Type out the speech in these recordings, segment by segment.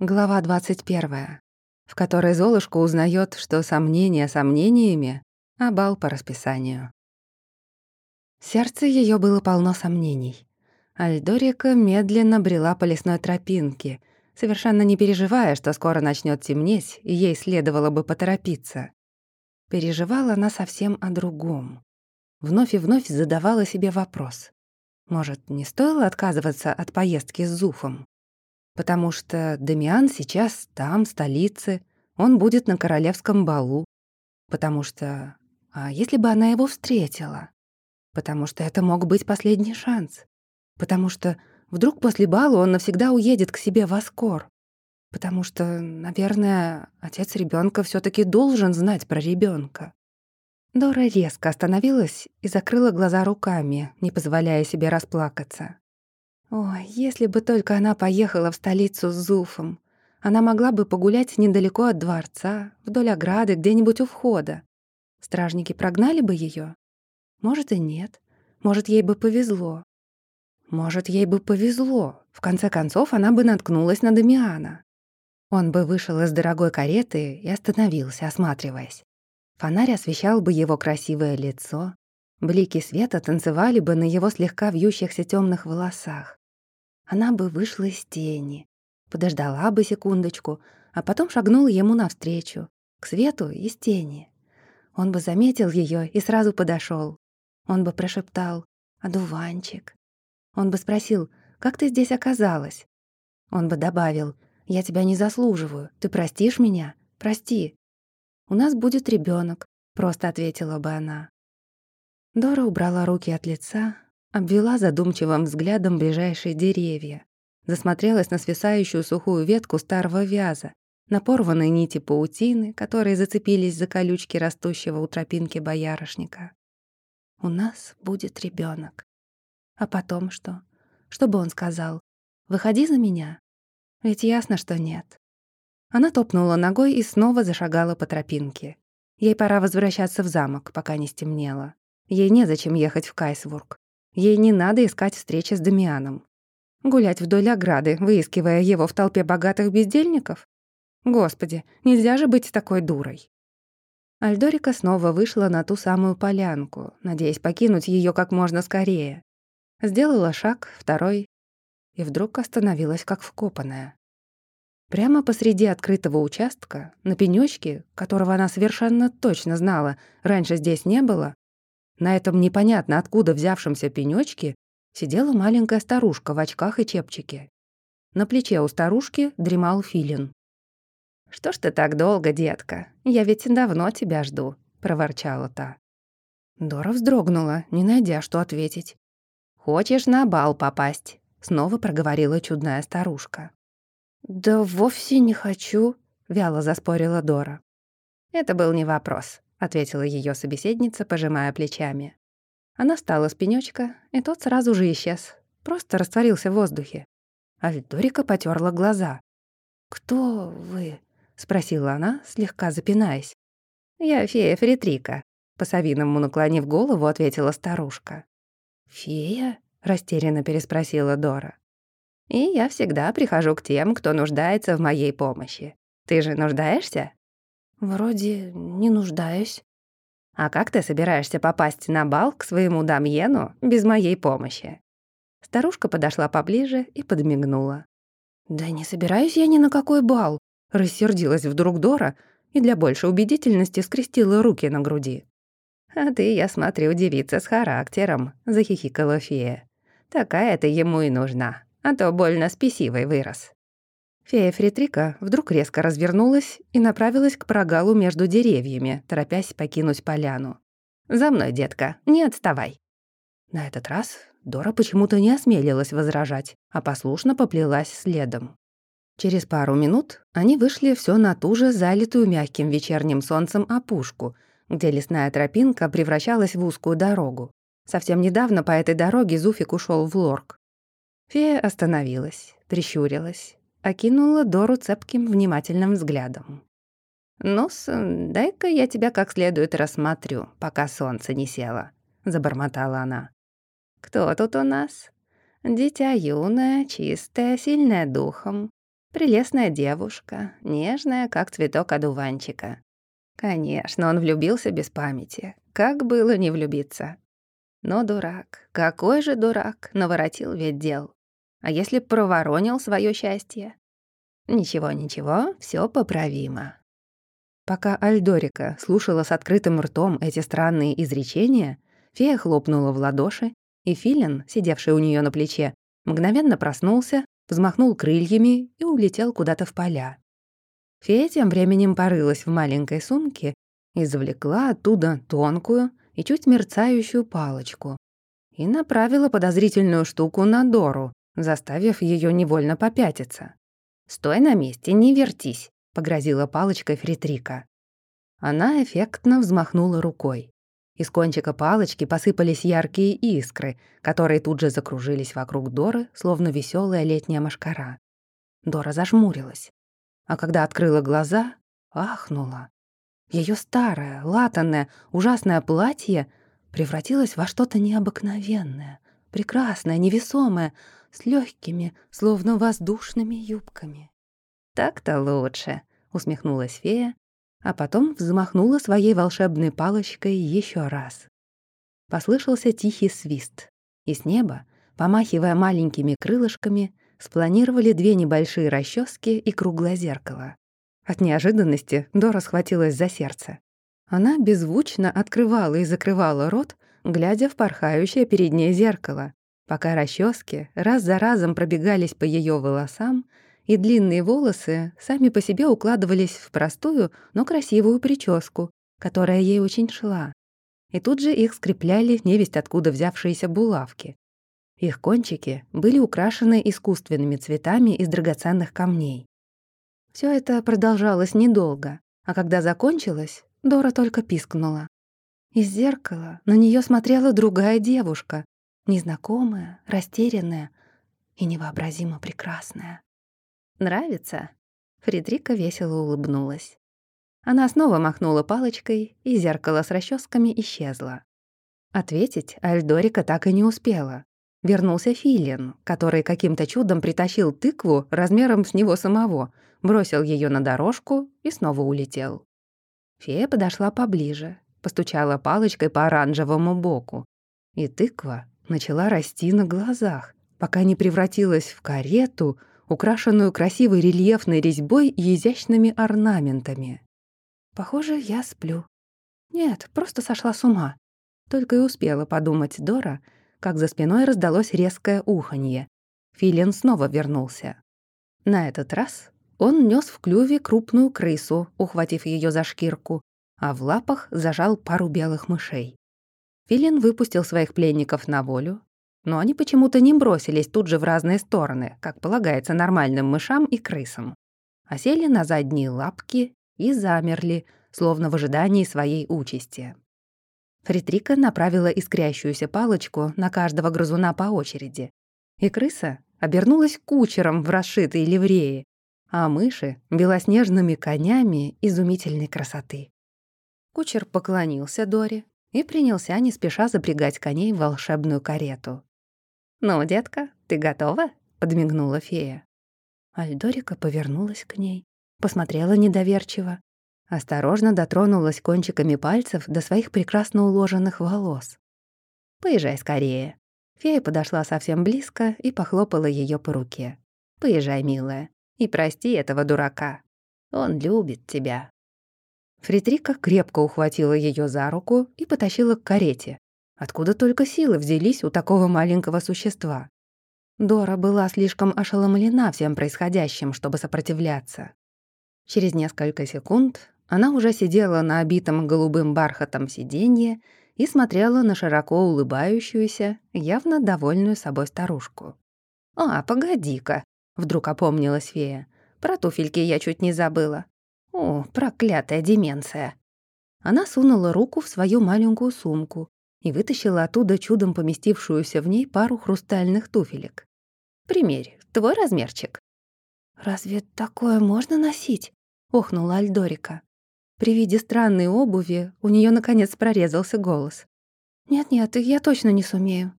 Глава 21, в которой Золушка узнает, что сомнения сомнениями, а бал по расписанию. Сердце ее было полно сомнений. Альдорика медленно брела по лесной тропинке, совершенно не переживая, что скоро начнет темнеть, и ей следовало бы поторопиться. Переживала она совсем о другом. Вновь и вновь задавала себе вопрос. Может, не стоило отказываться от поездки с Зуфом? Потому что Дамиан сейчас там, в столице, он будет на королевском балу, потому что... А если бы она его встретила? Потому что это мог быть последний шанс. Потому что вдруг после бала он навсегда уедет к себе в Аскор. Потому что, наверное, отец ребенка все таки должен знать про ребенка. Дора резко остановилась и закрыла глаза руками, не позволяя себе расплакаться. Ой, если бы только она поехала в столицу с Зуфом. Она могла бы погулять недалеко от дворца, вдоль ограды, где-нибудь у входа. Стражники прогнали бы ее? Может, и нет. Может, ей бы повезло. Может, ей бы повезло. В конце концов, она бы наткнулась на Дамиана. Он бы вышел из дорогой кареты и остановился, осматриваясь. Фонарь освещал бы его красивое лицо. Блики света танцевали бы на его слегка вьющихся темных волосах она бы вышла из тени, подождала бы секундочку, а потом шагнула ему навстречу, к свету из тени. Он бы заметил ее и сразу подошел. Он бы прошептал «Одуванчик». Он бы спросил «Как ты здесь оказалась?» Он бы добавил «Я тебя не заслуживаю, ты простишь меня? Прости». «У нас будет ребенок, просто ответила бы она. Дора убрала руки от лица, Обвела задумчивым взглядом ближайшие деревья. Засмотрелась на свисающую сухую ветку старого вяза, на порванные нити паутины, которые зацепились за колючки растущего у тропинки боярышника. «У нас будет ребенок. А потом что? Что бы он сказал? «Выходи за меня?» Ведь ясно, что нет. Она топнула ногой и снова зашагала по тропинке. Ей пора возвращаться в замок, пока не стемнело. Ей незачем ехать в Кайсвург. Ей не надо искать встречи с Дамианом. Гулять вдоль ограды, выискивая его в толпе богатых бездельников? Господи, нельзя же быть такой дурой. Альдорика снова вышла на ту самую полянку, надеясь покинуть ее как можно скорее. Сделала шаг, второй, и вдруг остановилась как вкопанная. Прямо посреди открытого участка, на пенёчке, которого она совершенно точно знала, раньше здесь не было, на этом непонятно откуда взявшемся пенёчке сидела маленькая старушка в очках и чепчике. На плече у старушки дремал филин. «Что ж ты так долго, детка? Я ведь давно тебя жду», — проворчала та. Дора вздрогнула, не найдя, что ответить. «Хочешь на бал попасть?» — снова проговорила чудная старушка. «Да вовсе не хочу», — вяло заспорила Дора. Это был не вопрос. — ответила ее собеседница, пожимая плечами. Она встала с пенёчка, и тот сразу же исчез. Просто растворился в воздухе. А Виторика потерла глаза. «Кто вы?» — спросила она, слегка запинаясь. «Я фея Фритрика», — по-совиному наклонив голову, ответила старушка. «Фея?» — растерянно переспросила Дора. «И я всегда прихожу к тем, кто нуждается в моей помощи. Ты же нуждаешься?» «Вроде не нуждаюсь». «А как ты собираешься попасть на бал к своему дамьену без моей помощи?» Старушка подошла поближе и подмигнула. «Да не собираюсь я ни на какой бал», — рассердилась вдруг Дора и для большей убедительности скрестила руки на груди. «А ты, я смотрю, девица с характером», — захихикала фея. «Такая ты ему и нужна, а то больно спесивой вырос». Фея Фритрика вдруг резко развернулась и направилась к прогалу между деревьями, торопясь покинуть поляну. «За мной, детка, не отставай». На этот раз Дора почему-то не осмелилась возражать, а послушно поплелась следом. Через пару минут они вышли все на ту же залитую мягким вечерним солнцем опушку, где лесная тропинка превращалась в узкую дорогу. Совсем недавно по этой дороге Зуфик ушел в лорг. Фея остановилась, прищурилась, окинула Дору цепким внимательным взглядом. «Ну-с, дай-ка я тебя как следует рассмотрю, пока солнце не село», — забормотала она. «Кто тут у нас? Дитя юное, чистое, сильное духом. Прелестная девушка, нежная, как цветок одуванчика. Конечно, он влюбился без памяти. Как было не влюбиться? Но дурак, какой же дурак, наворотил ведь дел. А если проворонил свое счастье? Ничего, ничего, все поправимо. Пока Альдорика слушала с открытым ртом эти странные изречения, фея хлопнула в ладоши, и Филин, сидевший у нее на плече, мгновенно проснулся взмахнул крыльями и улетел куда-то в поля. Фея тем временем порылась в маленькой сумке и извлекла оттуда тонкую и чуть мерцающую палочку и направила подозрительную штуку на Дору, заставив ее невольно попятиться. «Стой на месте, не вертись», — погрозила палочкой Фритрика. Она эффектно взмахнула рукой. Из кончика палочки посыпались яркие искры, которые тут же закружились вокруг Доры, словно веселая летняя машкара. Дора зажмурилась. А когда открыла глаза, ахнула. Ее старое, латанное, ужасное платье превратилось во что-то необыкновенное, прекрасное, невесомое, с легкими, словно воздушными юбками. «Так-то лучше», — усмехнулась фея а потом взмахнула своей волшебной палочкой еще раз. Послышался тихий свист, и с неба, помахивая маленькими крылышками, спланировали две небольшие расчески и круглое зеркало. От неожиданности Дора схватилась за сердце. Она беззвучно открывала и закрывала рот, глядя в порхающее перед ней зеркало, пока расчески раз за разом пробегались по ее волосам и длинные волосы сами по себе укладывались в простую, но красивую прическу, которая ей очень шла. И тут же их скрепляли невесть откуда взявшиеся булавки. Их кончики были украшены искусственными цветами из драгоценных камней. Все это продолжалось недолго, а когда закончилось, Дора только пискнула. Из зеркала на нее смотрела другая девушка, незнакомая, растерянная и невообразимо прекрасная. «Нравится?» Фридрика весело улыбнулась. Она снова махнула палочкой, и зеркало с расческами исчезло. Ответить Альдорика так и не успела. Вернулся Филин, который каким-то чудом притащил тыкву размером с него самого, бросил ее на дорожку и снова улетел. Фея подошла поближе, постучала палочкой по оранжевому боку, и тыква начала расти на глазах, пока не превратилась в карету, украшенную красивой рельефной резьбой и изящными орнаментами. Похоже, я сплю. Нет, просто сошла с ума. Только и успела подумать Дора, как за спиной раздалось резкое уханье. Филин снова вернулся. На этот раз он нес в клюве крупную крысу, ухватив ее за шкирку, а в лапах зажал пару белых мышей. Филин выпустил своих пленников на волю, но они почему-то не бросились тут же в разные стороны, как полагается нормальным мышам и крысам, а сели на задние лапки и замерли, словно в ожидании своей участи. Фритрика направила искрящуюся палочку на каждого грызуна по очереди, и крыса обернулась кучером в расшитой ливреи, а мыши — белоснежными конями изумительной красоты. Кучер поклонился Доре и принялся не спеша запрягать коней в волшебную карету. «Ну, детка, ты готова?» — подмигнула фея. Альдорика повернулась к ней, посмотрела недоверчиво, осторожно дотронулась кончиками пальцев до своих прекрасно уложенных волос. «Поезжай скорее». Фея подошла совсем близко и похлопала ее по руке. «Поезжай, милая, и прости этого дурака. Он любит тебя». Фритрика крепко ухватила ее за руку и потащила к карете, Откуда только силы взялись у такого маленького существа? Дора была слишком ошеломлена всем происходящим, чтобы сопротивляться. Через несколько секунд она уже сидела на обитом голубым бархатом сиденье и смотрела на широко улыбающуюся, явно довольную собой старушку. «А, погоди-ка», — вдруг опомнилась фея. «Про туфельки я чуть не забыла. О, проклятая деменция». Она сунула руку в свою маленькую сумку и вытащила оттуда чудом поместившуюся в ней пару хрустальных туфелек. «Примерь, твой размерчик». «Разве такое можно носить?» — охнула Альдорика. При виде странной обуви у нее наконец прорезался голос. «Нет-нет, я точно не сумею».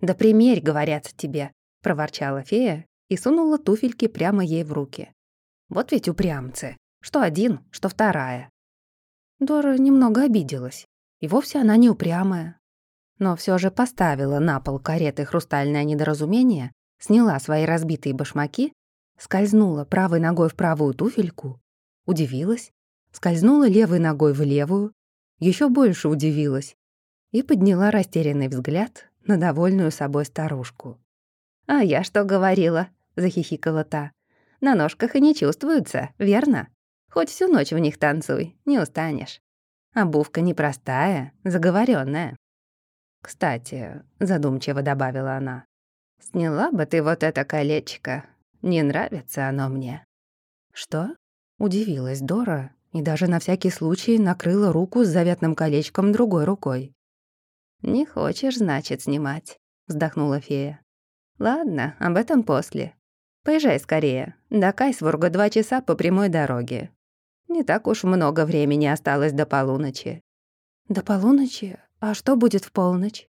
«Да примерь, говорят тебе», — проворчала фея и сунула туфельки прямо ей в руки. Вот ведь упрямцы. Что один, что вторая. Дора немного обиделась. И вовсе она не упрямая. Но все же поставила на пол кареты хрустальное недоразумение, сняла свои разбитые башмаки, скользнула правой ногой в правую туфельку, удивилась, скользнула левой ногой в левую, еще больше удивилась и подняла растерянный взгляд на довольную собой старушку. «А я что говорила?» — захихикала та. «На ножках и не чувствуются, верно? Хоть всю ночь в них танцуй, не устанешь. Обувка непростая, заговоренная. «Кстати», — задумчиво добавила она, «сняла бы ты вот это колечко. Не нравится оно мне». «Что?» — удивилась Дора и даже на всякий случай накрыла руку с заветным колечком другой рукой. «Не хочешь, значит, снимать», — вздохнула фея. «Ладно, об этом после. Поезжай скорее. До Кайсвурга два часа по прямой дороге. Не так уж много времени осталось до полуночи». «До полуночи? А что будет в полночь?»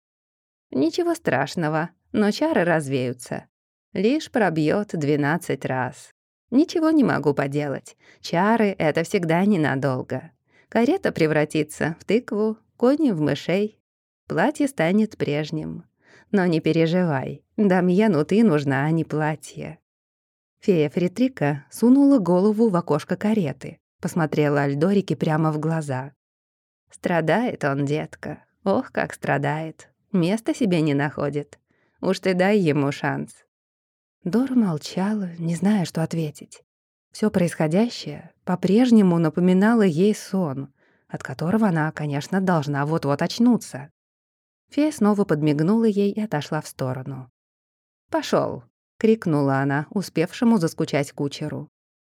«Ничего страшного, но чары развеются. Лишь пробьет двенадцать раз. Ничего не могу поделать. Чары — это всегда ненадолго. Карета превратится в тыкву, кони в мышей, Платье станет прежним. Но не переживай, Дамьену ты нужна, а не платье. Фея Фритрика сунула голову в окошко кареты, посмотрела Альдорике прямо в глаза. «Страдает он, детка. Ох, как страдает. Места себе не находит. Уж ты дай ему шанс». Дора молчала, не зная, что ответить. Все происходящее по-прежнему напоминало ей сон, от которого она, конечно, должна вот-вот очнуться. Фея снова подмигнула ей и отошла в сторону. Пошел! крикнула она, успевшему заскучать кучеру.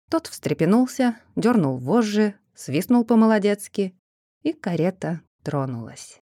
Тот встрепенулся, дернул вожжи, свистнул по-молодецки, и карета тронулась.